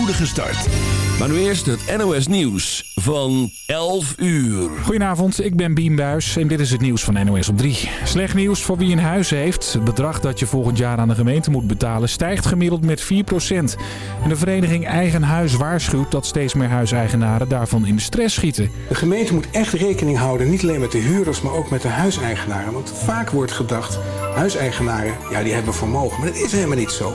spoedige start. Maar nu eerst het NOS Nieuws van 11 uur. Goedenavond, ik ben Bien Buijs en dit is het nieuws van NOS op 3. Slecht nieuws voor wie een huis heeft. Het bedrag dat je volgend jaar aan de gemeente moet betalen stijgt gemiddeld met 4%. En de vereniging Eigen Huis waarschuwt dat steeds meer huiseigenaren daarvan in de stress schieten. De gemeente moet echt rekening houden, niet alleen met de huurders, maar ook met de huiseigenaren. Want vaak wordt gedacht, huiseigenaren, ja die hebben vermogen. Maar dat is helemaal niet zo.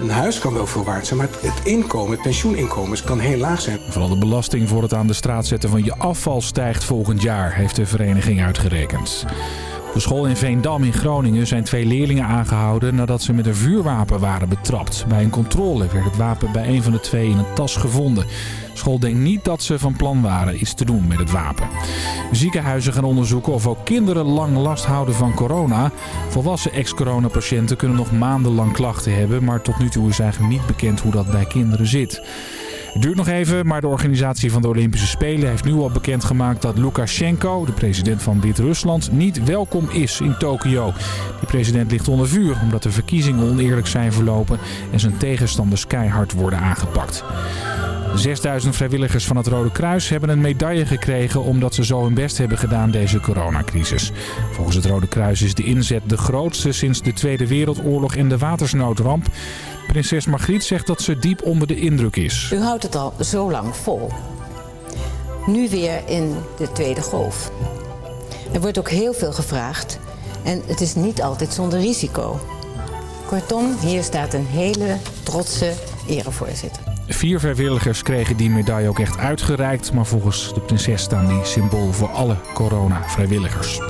Een huis kan wel veel waard zijn, maar het inkomen, het pensioeninkomen kan heel laag zijn. Vooral de belasting voor het aan de straat zetten van je afval stijgt volgend jaar, heeft de vereniging uitgerekend. Op school in Veendam in Groningen zijn twee leerlingen aangehouden nadat ze met een vuurwapen waren betrapt. Bij een controle werd het wapen bij een van de twee in een tas gevonden. De school denkt niet dat ze van plan waren iets te doen met het wapen. Ziekenhuizen gaan onderzoeken of ook kinderen lang last houden van corona. Volwassen ex-coronapatiënten kunnen nog maandenlang klachten hebben, maar tot nu toe is eigenlijk niet bekend hoe dat bij kinderen zit. Het duurt nog even, maar de organisatie van de Olympische Spelen heeft nu al bekendgemaakt dat Lukashenko, de president van Wit-Rusland, niet welkom is in Tokio. Die president ligt onder vuur omdat de verkiezingen oneerlijk zijn verlopen en zijn tegenstanders keihard worden aangepakt. 6000 vrijwilligers van het Rode Kruis hebben een medaille gekregen omdat ze zo hun best hebben gedaan deze coronacrisis. Volgens het Rode Kruis is de inzet de grootste sinds de Tweede Wereldoorlog en de watersnoodramp. Prinses Margriet zegt dat ze diep onder de indruk is. U houdt het al zo lang vol. Nu weer in de tweede golf. Er wordt ook heel veel gevraagd en het is niet altijd zonder risico. Kortom, hier staat een hele trotse erevoorzitter. Vier vrijwilligers kregen die medaille ook echt uitgereikt. Maar volgens de prinses staan die symbool voor alle corona-vrijwilligers.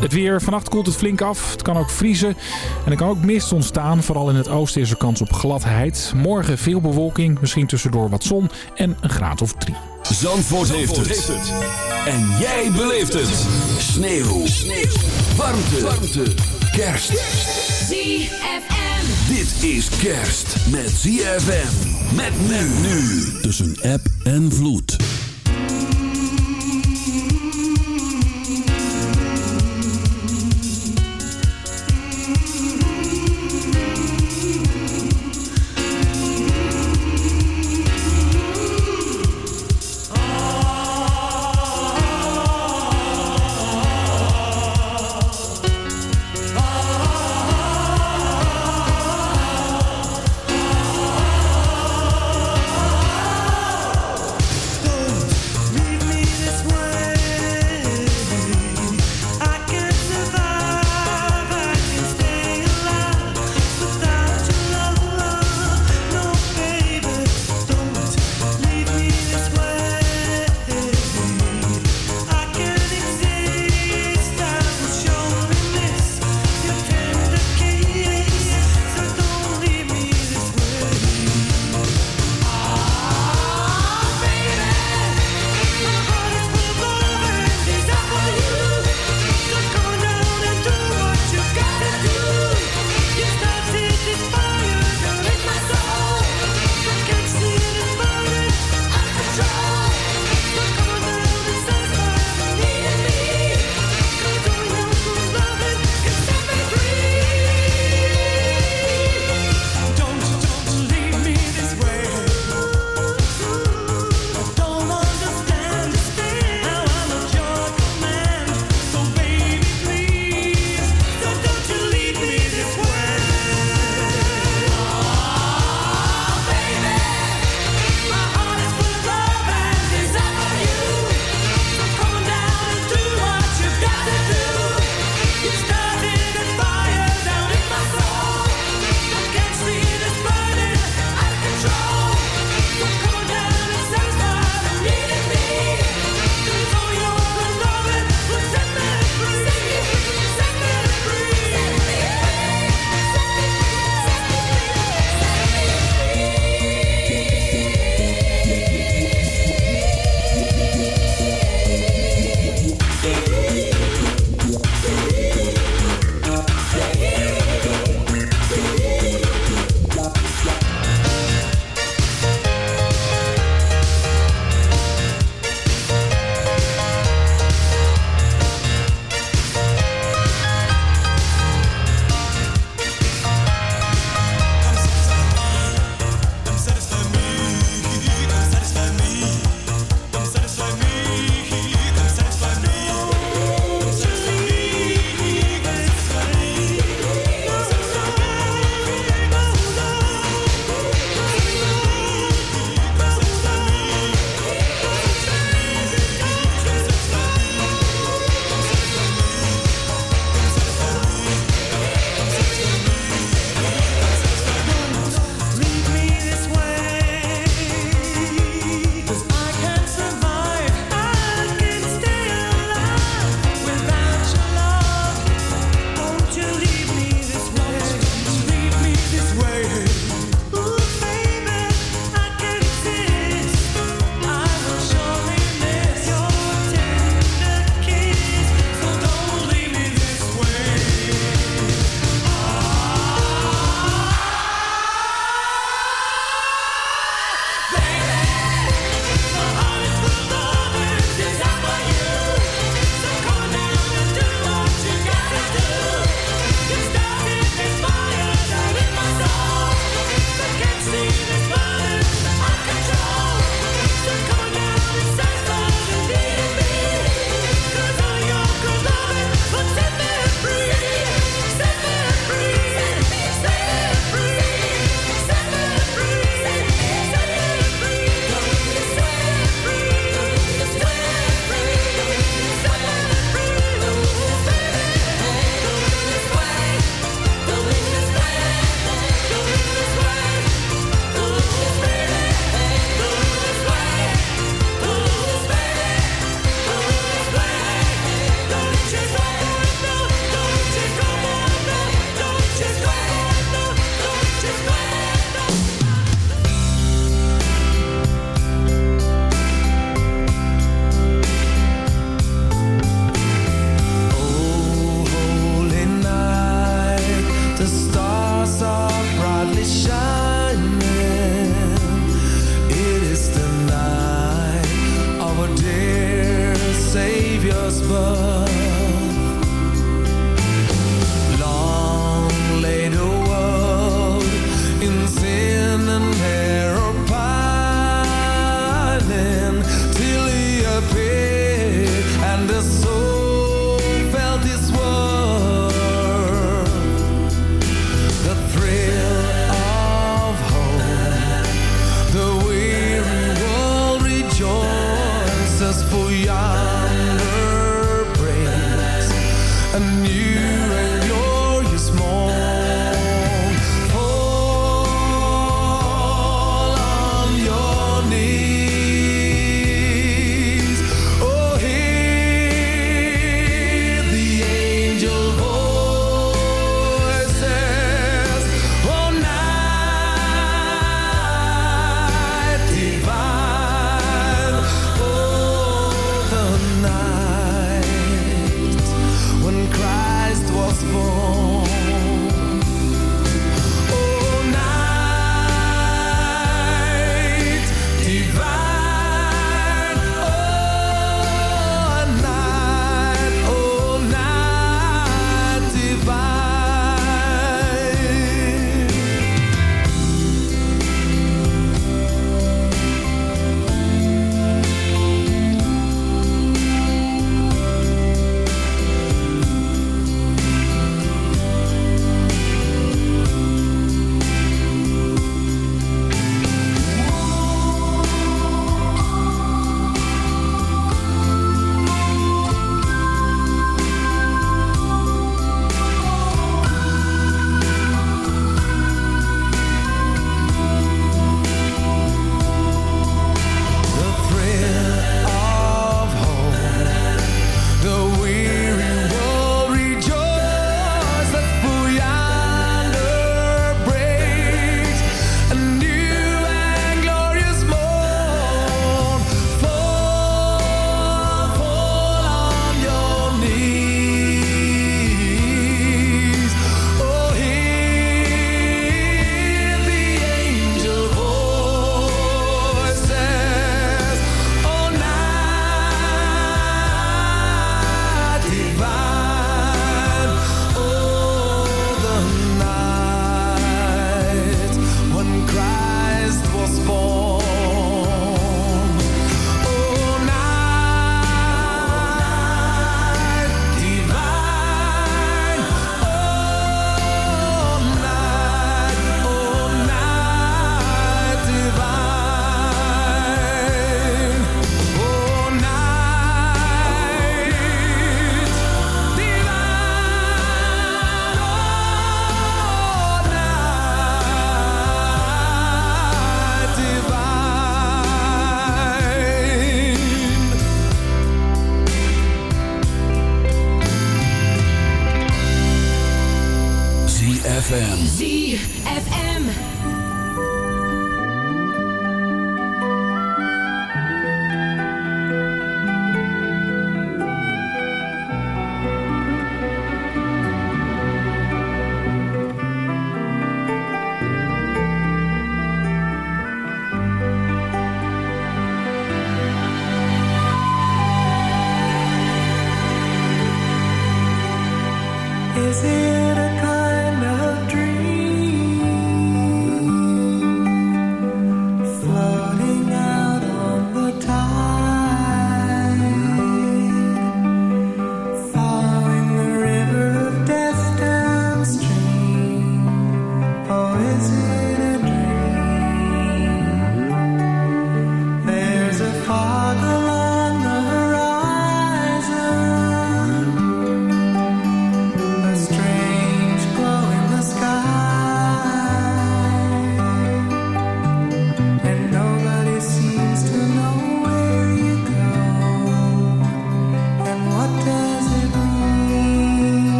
Het weer. Vannacht koelt het flink af. Het kan ook vriezen. En er kan ook mist ontstaan. Vooral in het oosten is er kans op gladheid. Morgen veel bewolking. Misschien tussendoor wat zon. En een graad of drie. Zandvoort, heeft, het. En jij beleeft het. Sneeuw. Sneeuw. Warmte. Warmte. Kerst. ZFM. Dit is kerst met ZFM. Met men nu. Tussen app en vloed.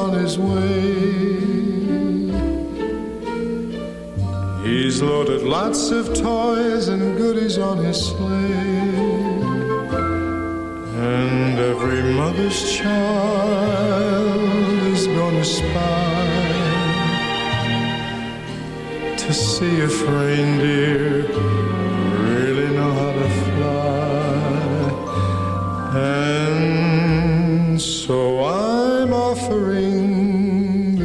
on his way. He's loaded lots of toys and goodies on his sleigh. And every mother's child is gonna spy to see if reindeer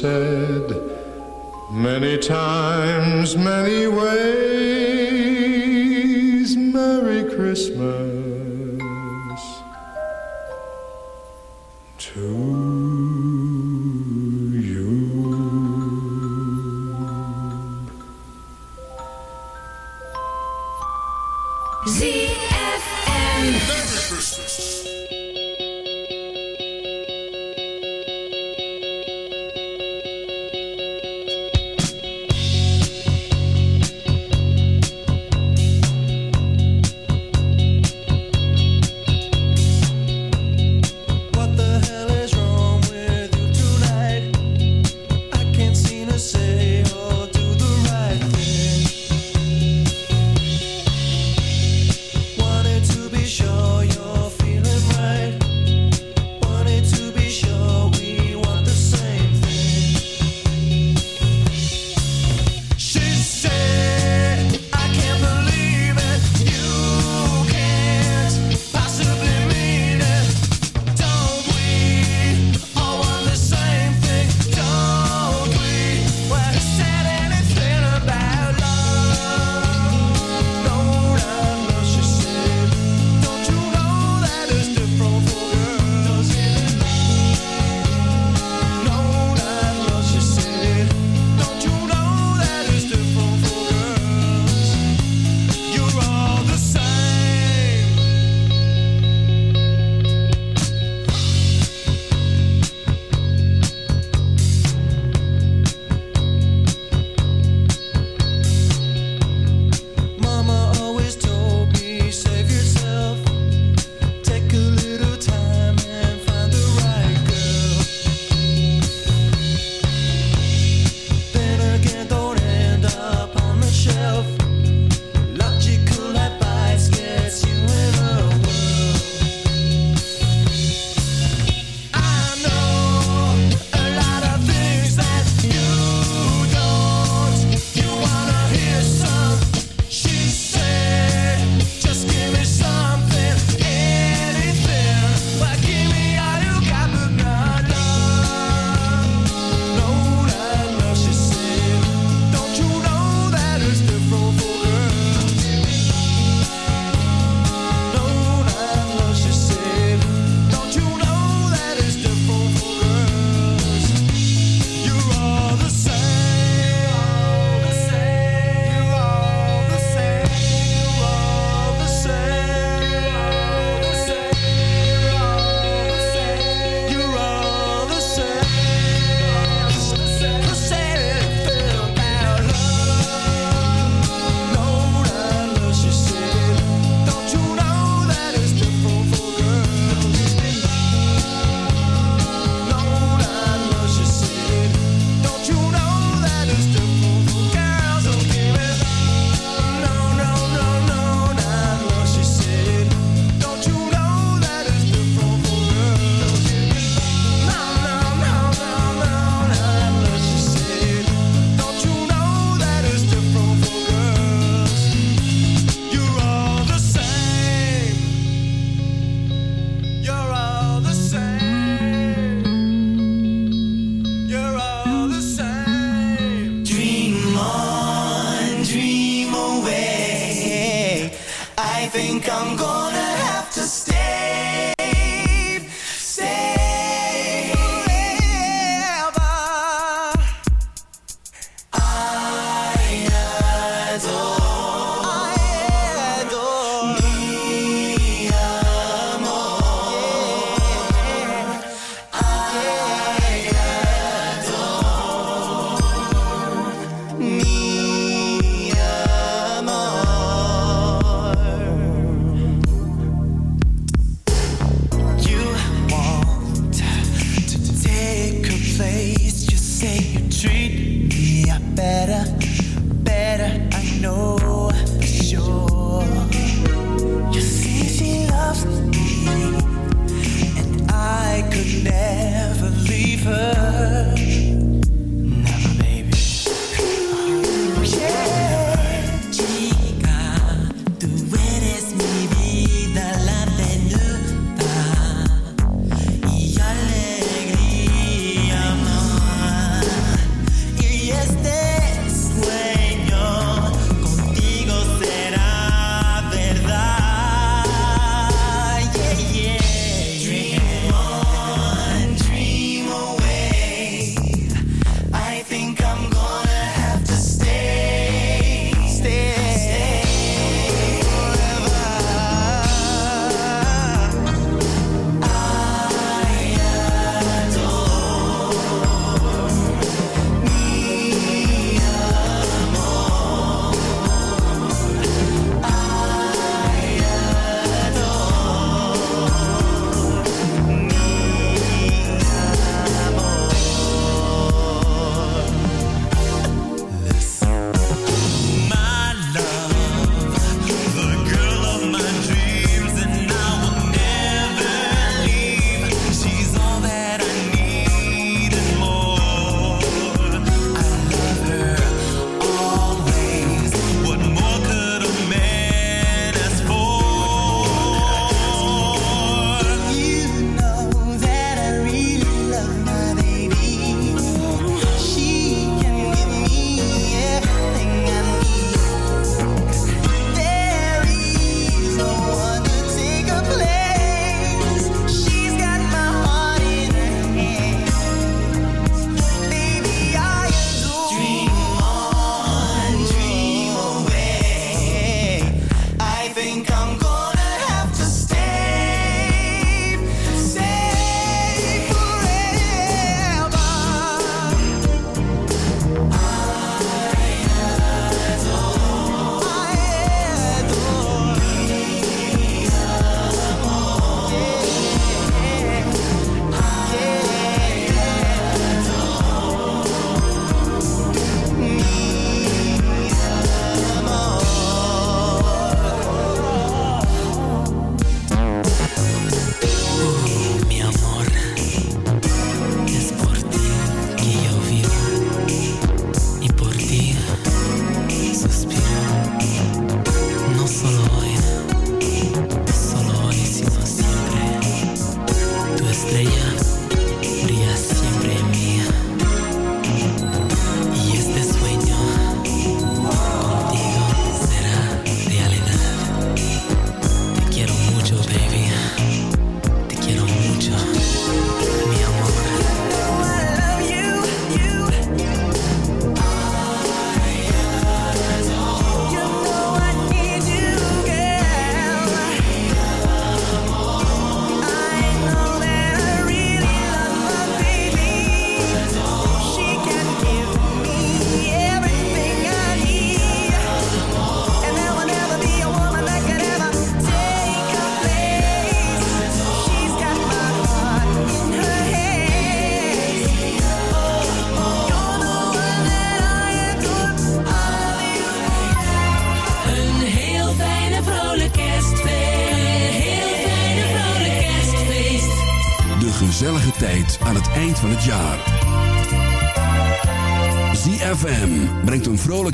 Said many times, many ways,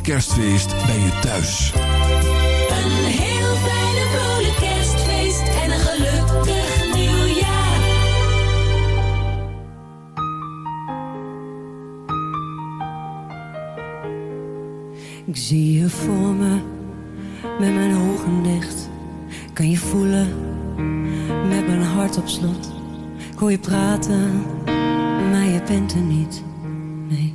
kerstfeest bij je thuis. Een heel fijne vrolijk kerstfeest en een gelukkig nieuwjaar. Ik zie je voor me, met mijn ogen dicht. Kan je voelen, met mijn hart op slot. Ik hoor je praten, maar je bent er niet, nee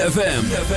ZFM.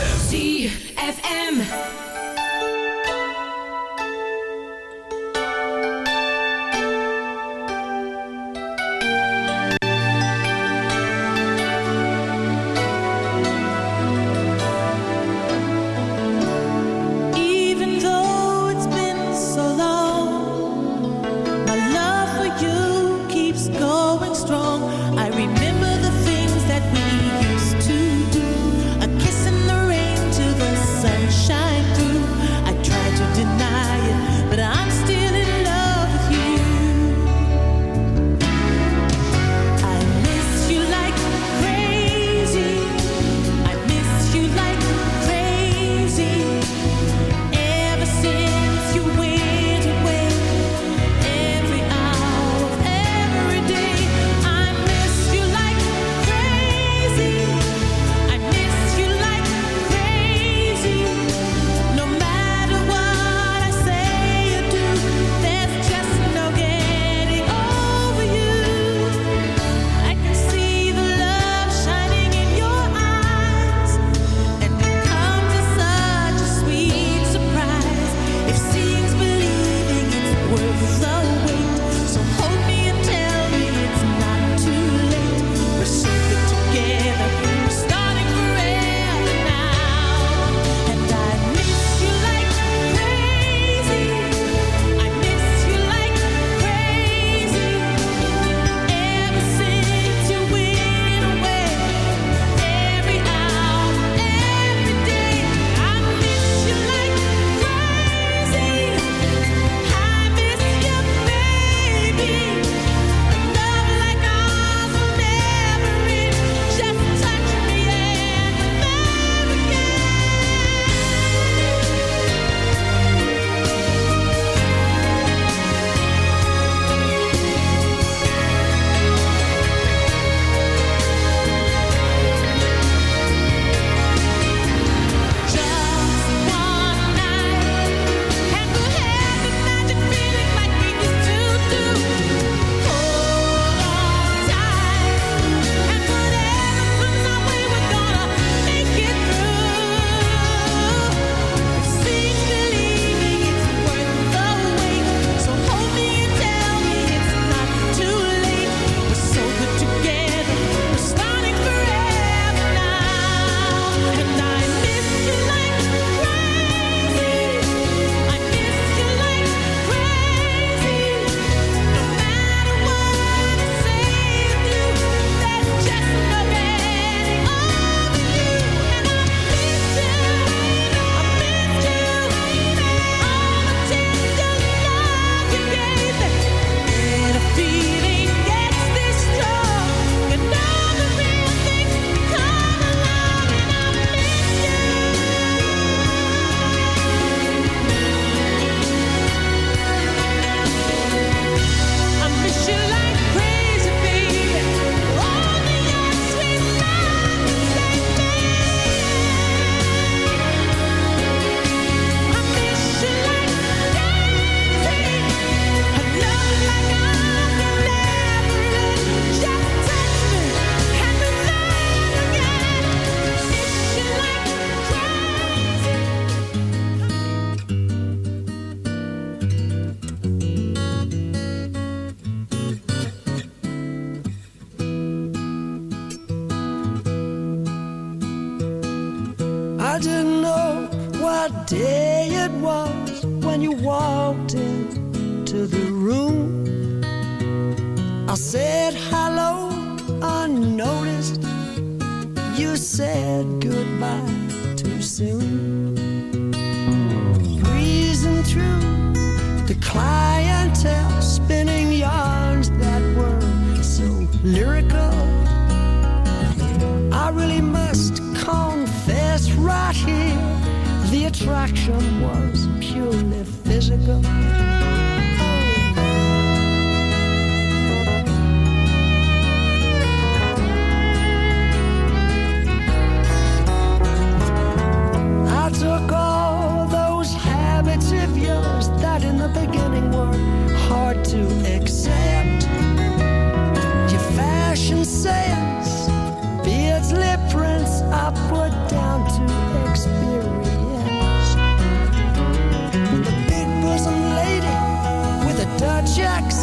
checks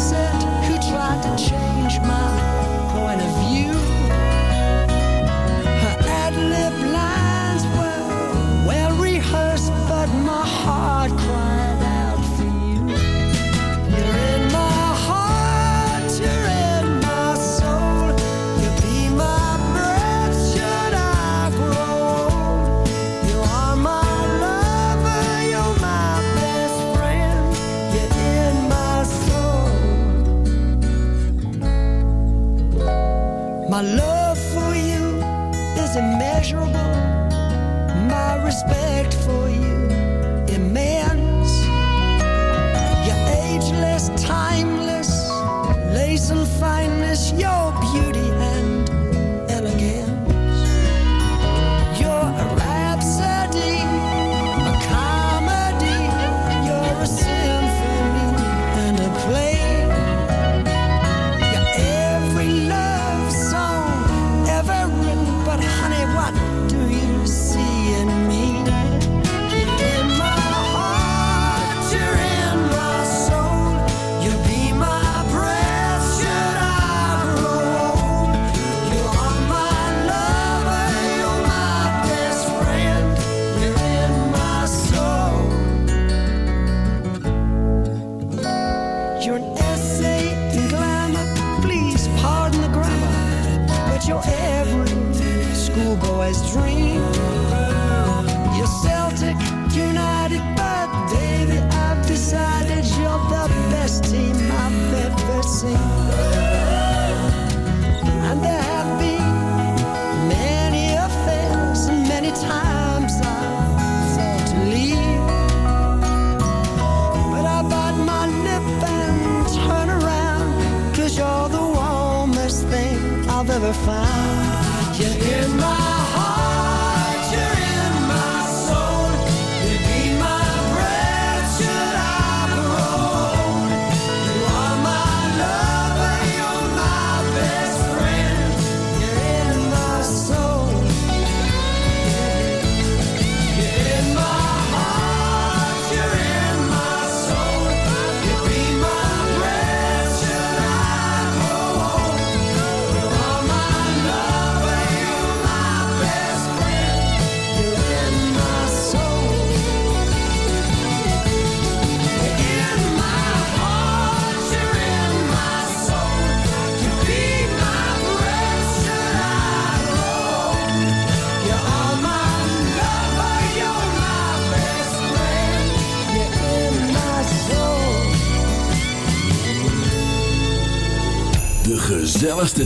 immeasurable.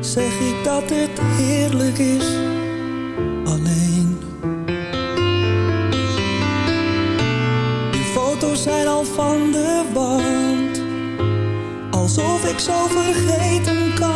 zeg ik dat het heerlijk is alleen. De foto's zijn al van de wand, alsof ik zo vergeten kan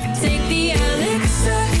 Take the elixir,